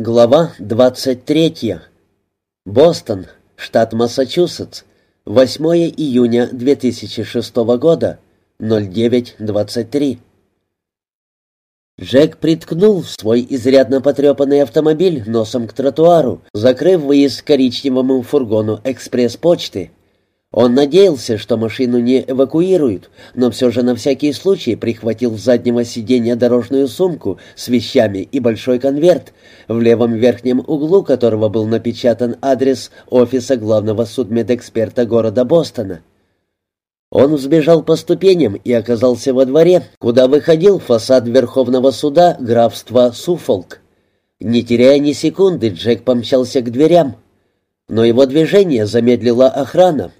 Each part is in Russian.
Глава 23. Бостон, штат Массачусетс. 8 июня 2006 года. 09.23. Джек приткнул свой изрядно потрепанный автомобиль носом к тротуару, закрыв выезд коричневому фургону экспресс-почты. Он надеялся, что машину не эвакуируют, но все же на всякий случай прихватил с заднего сиденья дорожную сумку с вещами и большой конверт, в левом верхнем углу которого был напечатан адрес офиса главного судмедэксперта города Бостона. Он взбежал по ступеням и оказался во дворе, куда выходил фасад Верховного суда графства Суфолк. Не теряя ни секунды, Джек помчался к дверям. Но его движение замедлила охрана,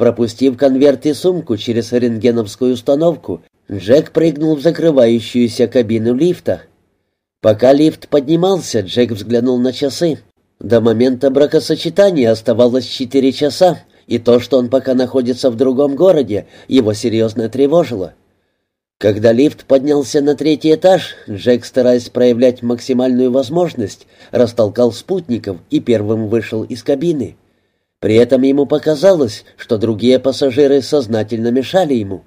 Пропустив конверт и сумку через рентгеновскую установку, Джек прыгнул в закрывающуюся кабину лифта. Пока лифт поднимался, Джек взглянул на часы. До момента бракосочетания оставалось четыре часа, и то, что он пока находится в другом городе, его серьезно тревожило. Когда лифт поднялся на третий этаж, Джек, стараясь проявлять максимальную возможность, растолкал спутников и первым вышел из кабины. При этом ему показалось, что другие пассажиры сознательно мешали ему.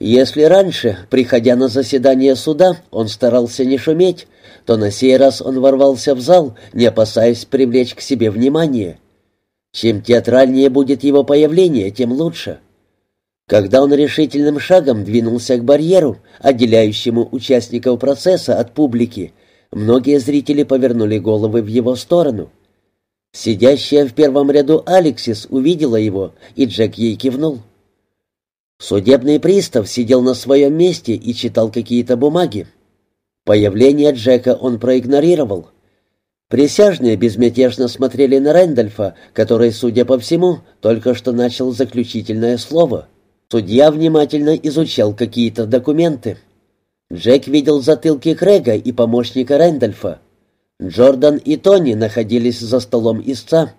Если раньше, приходя на заседание суда, он старался не шуметь, то на сей раз он ворвался в зал, не опасаясь привлечь к себе внимание. Чем театральнее будет его появление, тем лучше. Когда он решительным шагом двинулся к барьеру, отделяющему участников процесса от публики, многие зрители повернули головы в его сторону — Сидящая в первом ряду Алексис увидела его, и Джек ей кивнул. Судебный пристав сидел на своем месте и читал какие-то бумаги. Появление Джека он проигнорировал. Присяжные безмятежно смотрели на Рэндольфа, который, судя по всему, только что начал заключительное слово. Судья внимательно изучал какие-то документы. Джек видел затылки Крэга и помощника Рэндольфа. Джордан и Тони находились за столом истца.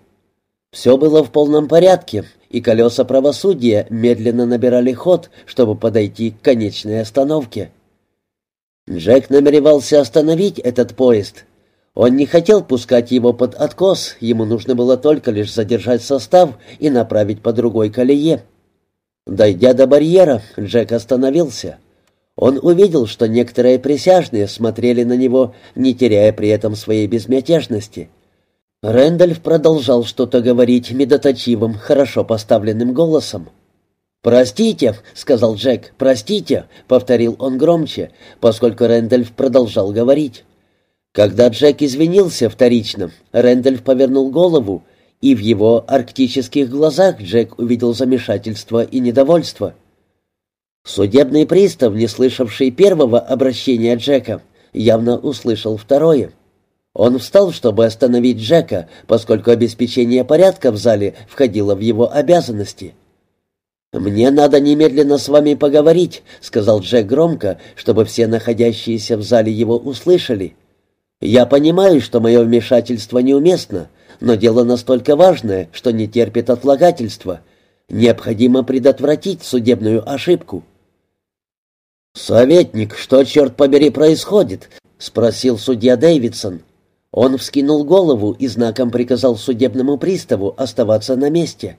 Все было в полном порядке, и колеса правосудия медленно набирали ход, чтобы подойти к конечной остановке. Джек намеревался остановить этот поезд. Он не хотел пускать его под откос, ему нужно было только лишь задержать состав и направить по другой колее. Дойдя до барьера, Джек остановился — он увидел, что некоторые присяжные смотрели на него, не теряя при этом своей безмятежности. Рэндальф продолжал что-то говорить медоточивым, хорошо поставленным голосом. «Простите», — сказал Джек, — «простите», — повторил он громче, поскольку Рэндальф продолжал говорить. Когда Джек извинился вторично, Рэндальф повернул голову, и в его арктических глазах Джек увидел замешательство и недовольство. Судебный пристав, не слышавший первого обращения Джека, явно услышал второе. Он встал, чтобы остановить Джека, поскольку обеспечение порядка в зале входило в его обязанности. «Мне надо немедленно с вами поговорить», — сказал Джек громко, чтобы все находящиеся в зале его услышали. «Я понимаю, что мое вмешательство неуместно, но дело настолько важное, что не терпит отлагательства. Необходимо предотвратить судебную ошибку». «Советник, что, черт побери, происходит?» — спросил судья Дэвидсон. Он вскинул голову и знаком приказал судебному приставу оставаться на месте.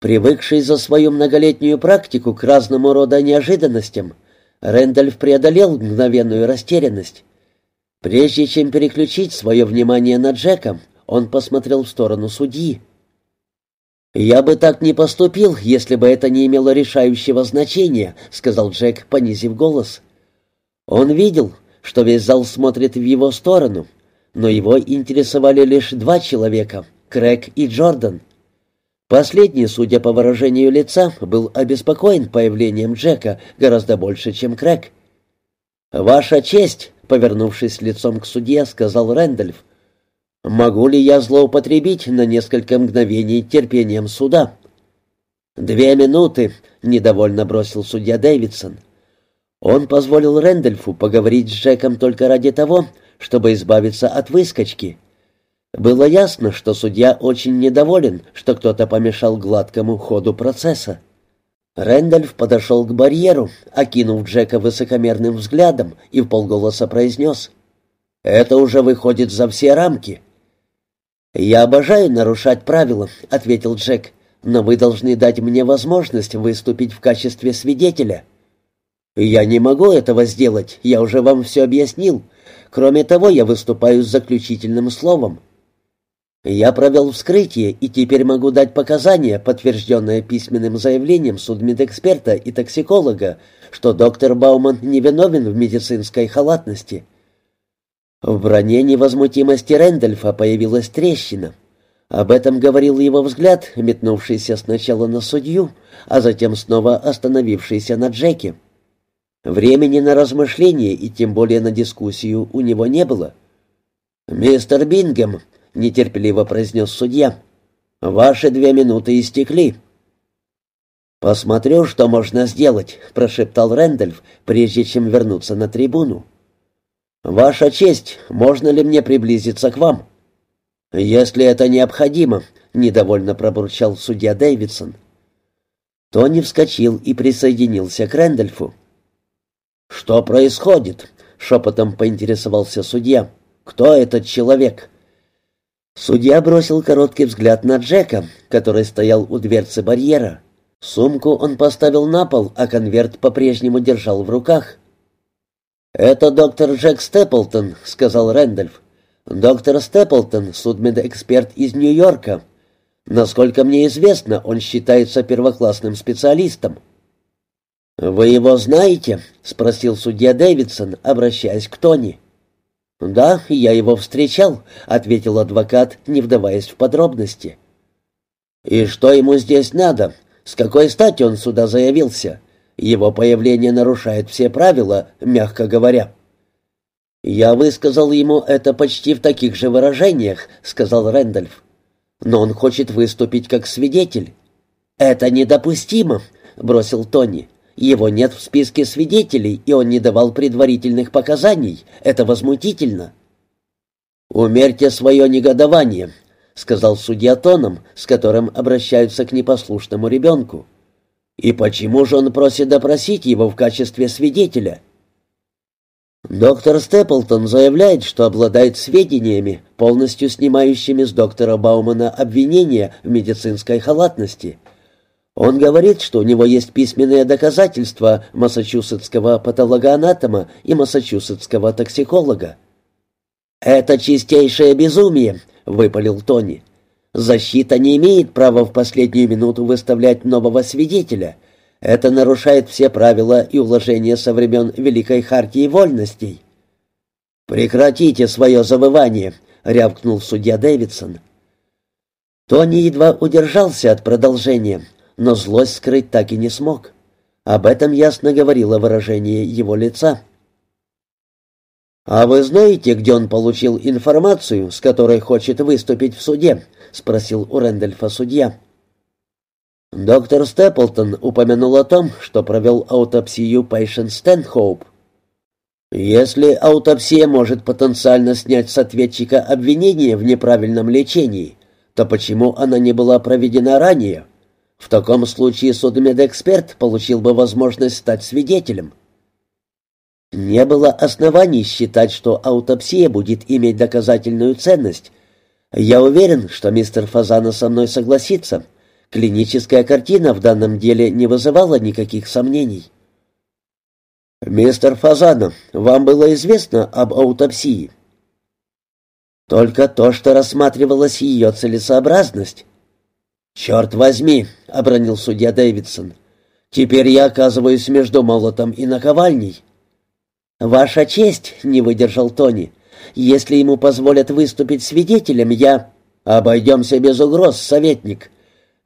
Привыкший за свою многолетнюю практику к разному рода неожиданностям, Рэндальф преодолел мгновенную растерянность. Прежде чем переключить свое внимание на Джека, он посмотрел в сторону судьи. «Я бы так не поступил, если бы это не имело решающего значения», — сказал Джек, понизив голос. Он видел, что весь зал смотрит в его сторону, но его интересовали лишь два человека — Крэг и Джордан. Последний, судя по выражению лица, был обеспокоен появлением Джека гораздо больше, чем Крэг. «Ваша честь», — повернувшись лицом к судье, сказал Рэндольф, — Могу ли я злоупотребить на несколько мгновений терпением суда? «Две минуты», — недовольно бросил судья Дэвидсон. Он позволил Рэндольфу поговорить с Джеком только ради того, чтобы избавиться от выскочки. Было ясно, что судья очень недоволен, что кто-то помешал гладкому ходу процесса. Рэндольф подошел к барьеру, окинув Джека высокомерным взглядом и в полголоса произнес — Это уже выходит за все рамки». «Я обожаю нарушать правила», — ответил Джек, «но вы должны дать мне возможность выступить в качестве свидетеля». «Я не могу этого сделать, я уже вам все объяснил. Кроме того, я выступаю с заключительным словом». «Я провел вскрытие и теперь могу дать показания, подтвержденные письменным заявлением судмедэксперта и токсиколога, что доктор Бауман невиновен в медицинской халатности». В броне невозмутимости Рэндольфа появилась трещина. Об этом говорил его взгляд, метнувшийся сначала на судью, а затем снова остановившийся на Джеке. Времени на размышления и тем более на дискуссию у него не было. «Мистер Бингем», — нетерпеливо произнес судья, — «ваши две минуты истекли». «Посмотрю, что можно сделать», — прошептал Рэндольф, прежде чем вернуться на трибуну. «Ваша честь, можно ли мне приблизиться к вам?» «Если это необходимо», — недовольно пробурчал судья Дэвидсон. Тони вскочил и присоединился к Рэндольфу. «Что происходит?» — шепотом поинтересовался судья. «Кто этот человек?» Судья бросил короткий взгляд на Джека, который стоял у дверцы барьера. Сумку он поставил на пол, а конверт по-прежнему держал в руках. «Это доктор Джек Степлтон», — сказал Рэндольф. «Доктор Степлтон, судмедэксперт из Нью-Йорка. Насколько мне известно, он считается первоклассным специалистом». «Вы его знаете?» — спросил судья Дэвидсон, обращаясь к Тони. «Да, я его встречал», — ответил адвокат, не вдаваясь в подробности. «И что ему здесь надо? С какой стати он сюда заявился?» Его появление нарушает все правила, мягко говоря. «Я высказал ему это почти в таких же выражениях», — сказал Рэндольф. «Но он хочет выступить как свидетель». «Это недопустимо», — бросил Тони. «Его нет в списке свидетелей, и он не давал предварительных показаний. Это возмутительно». «Умерьте свое негодование», — сказал судья тоном, с которым обращаются к непослушному ребенку. И почему же он просит допросить его в качестве свидетеля? Доктор Степлтон заявляет, что обладает сведениями, полностью снимающими с доктора Баумана обвинения в медицинской халатности. Он говорит, что у него есть письменные доказательства массачусетского патологоанатома и массачусетского токсиколога. «Это чистейшее безумие», — выпалил Тони. Защита не имеет права в последнюю минуту выставлять нового свидетеля. Это нарушает все правила и уложения со времен Великой Хартии Вольностей. «Прекратите свое завывание», — рявкнул судья Дэвидсон. Тони едва удержался от продолжения, но злость скрыть так и не смог. Об этом ясно говорило выражение его лица. «А вы знаете, где он получил информацию, с которой хочет выступить в суде?» — спросил у Рэндольфа судья. Доктор Степлтон упомянул о том, что провел аутопсию Пейшен Стэнхоуп. Если аутопсия может потенциально снять с ответчика обвинение в неправильном лечении, то почему она не была проведена ранее? В таком случае судмедэксперт получил бы возможность стать свидетелем. Не было оснований считать, что аутопсия будет иметь доказательную ценность, я уверен, что мистер Фазана со мной согласится. Клиническая картина в данном деле не вызывала никаких сомнений. «Мистер Фазана, вам было известно об аутопсии?» «Только то, что рассматривалась ее целесообразность». «Черт возьми!» — обронил судья Дэвидсон. «Теперь я оказываюсь между молотом и наковальней». «Ваша честь!» — не выдержал Тони. Если ему позволят выступить свидетелем, я... Обойдемся без угроз, советник.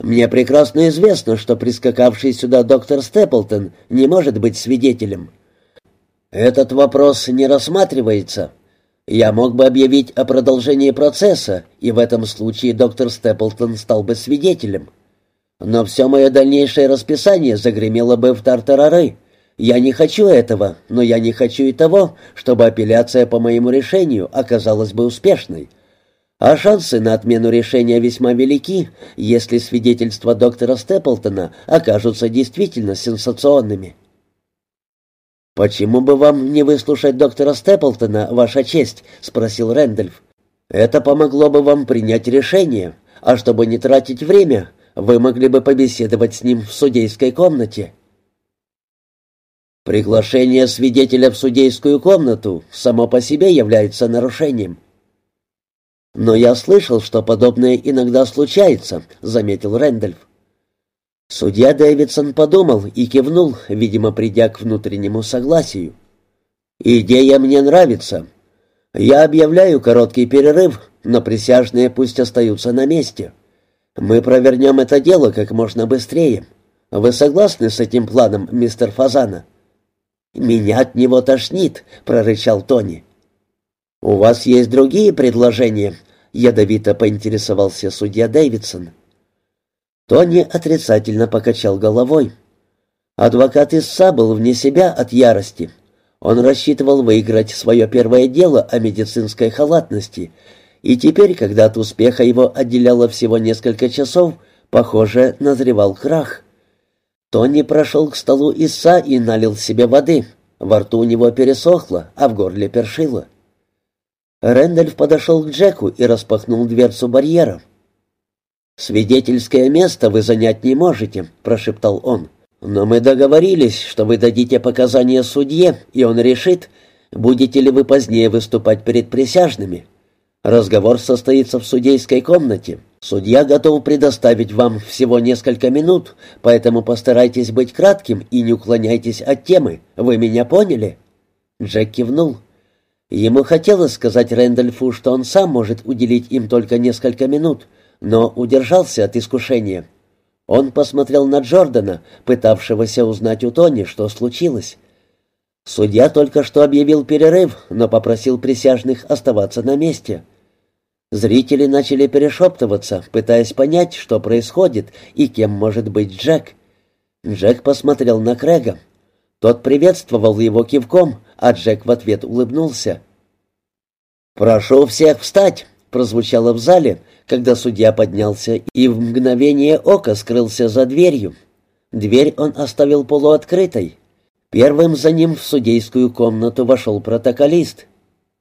Мне прекрасно известно, что прискакавший сюда доктор Степлтон не может быть свидетелем. Этот вопрос не рассматривается. Я мог бы объявить о продолжении процесса, и в этом случае доктор Степлтон стал бы свидетелем. Но все мое дальнейшее расписание загремело бы в тартарары. Я не хочу этого, но я не хочу и того, чтобы апелляция по моему решению оказалась бы успешной. А шансы на отмену решения весьма велики, если свидетельства доктора Степлтона окажутся действительно сенсационными. «Почему бы вам не выслушать доктора Степлтона, Ваша честь?» — спросил Рэндольф. «Это помогло бы вам принять решение, а чтобы не тратить время, вы могли бы побеседовать с ним в судейской комнате». Приглашение свидетеля в судейскую комнату само по себе является нарушением. «Но я слышал, что подобное иногда случается», — заметил Рэндольф. Судья Дэвидсон подумал и кивнул, видимо, придя к внутреннему согласию. «Идея мне нравится. Я объявляю короткий перерыв, но присяжные пусть остаются на месте. Мы провернем это дело как можно быстрее. Вы согласны с этим планом, мистер Фазана?» «Меня от него тошнит», — прорычал Тони. «У вас есть другие предложения?» — ядовито поинтересовался судья Дэвидсон. Тони отрицательно покачал головой. Адвокат Исса был вне себя от ярости. Он рассчитывал выиграть свое первое дело о медицинской халатности, и теперь, когда от успеха его отделяло всего несколько часов, похоже, назревал крах. Тони прошел к столу Исса и налил себе воды. Во рту у него пересохло, а в горле першило. Рэндальф подошел к Джеку и распахнул дверцу барьера. «Свидетельское место вы занять не можете», — прошептал он. «Но мы договорились, что вы дадите показания судье, и он решит, будете ли вы позднее выступать перед присяжными. Разговор состоится в судейской комнате. Судья готов предоставить вам всего несколько минут, поэтому постарайтесь быть кратким и не уклоняйтесь от темы. Вы меня поняли?» Джек кивнул. Ему хотелось сказать Рэндольфу, что он сам может уделить им только несколько минут — но удержался от искушения. Он посмотрел на Джордана, пытавшегося узнать у Тони, что случилось. Судья только что объявил перерыв, но попросил присяжных оставаться на месте. Зрители начали перешептываться, пытаясь понять, что происходит и кем может быть Джек. Джек посмотрел на Крэга. Тот приветствовал его кивком, а Джек в ответ улыбнулся. «Прошу всех встать!» — прозвучало в зале, когда судья поднялся и в мгновение ока скрылся за дверью. Дверь он оставил полуоткрытой. Первым за ним в судейскую комнату вошел протоколист.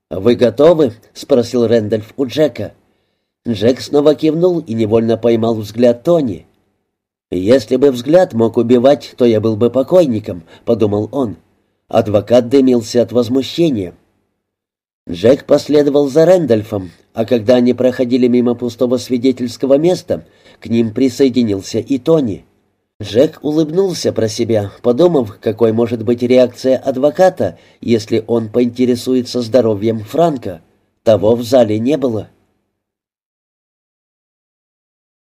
«Вы готовы?» — спросил Рэндольф у Джека. Джек снова кивнул и невольно поймал взгляд Тони. «Если бы взгляд мог убивать, то я был бы покойником», — подумал он. Адвокат дымился от возмущения. Джек последовал за Рэндольфом, а когда они проходили мимо пустого свидетельского места, к ним присоединился и Тони. Джек улыбнулся про себя, подумав, какой может быть реакция адвоката, если он поинтересуется здоровьем Франка. Того в зале не было.